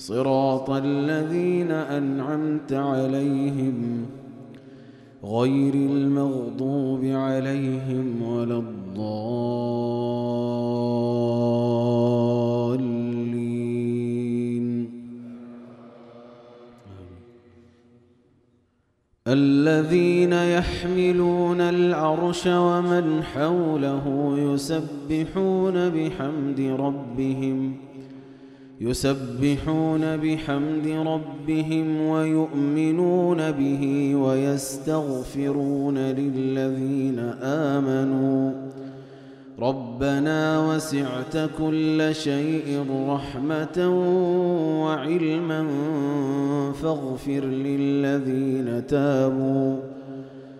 صراط الذين أنعمت عليهم غير المغضوب عليهم ولا الضالين. الذين يحملون العرش ومن حوله يسبحون بحمد ربهم يسبحون بحمد ربهم ويؤمنون به ويستغفرون للذين آمنوا. ربنا وسعت كل شيء رحمة وعلما فاغفر للذين تابوا.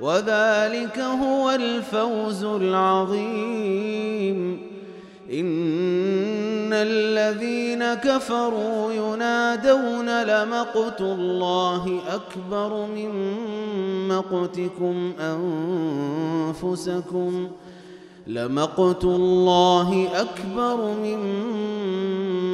وذلك هو الفوز العظيم. إن الذين كفروا ينادون لمقت الله أكبر من مقتكم أنفسكم. لمقت الله أكبر من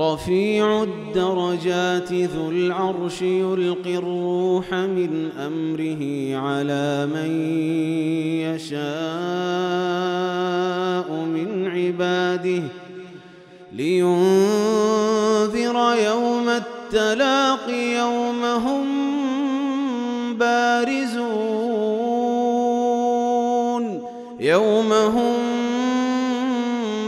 رفيع الدرجات ذو العرش يلقي الروح من أمره على من يشاء من عباده لينذر يوم التلاق يوم هم بارزون يوم هم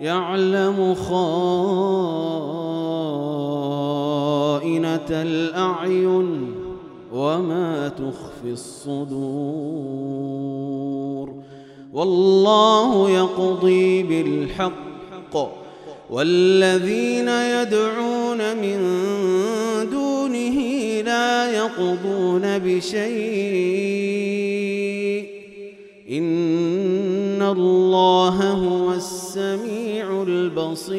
يعلم خائنة الأعين وما تخفي الصدور والله يقضي بالحق والذين يدعون من دونه لا يقضون بشيء إن الله هو السميع البصير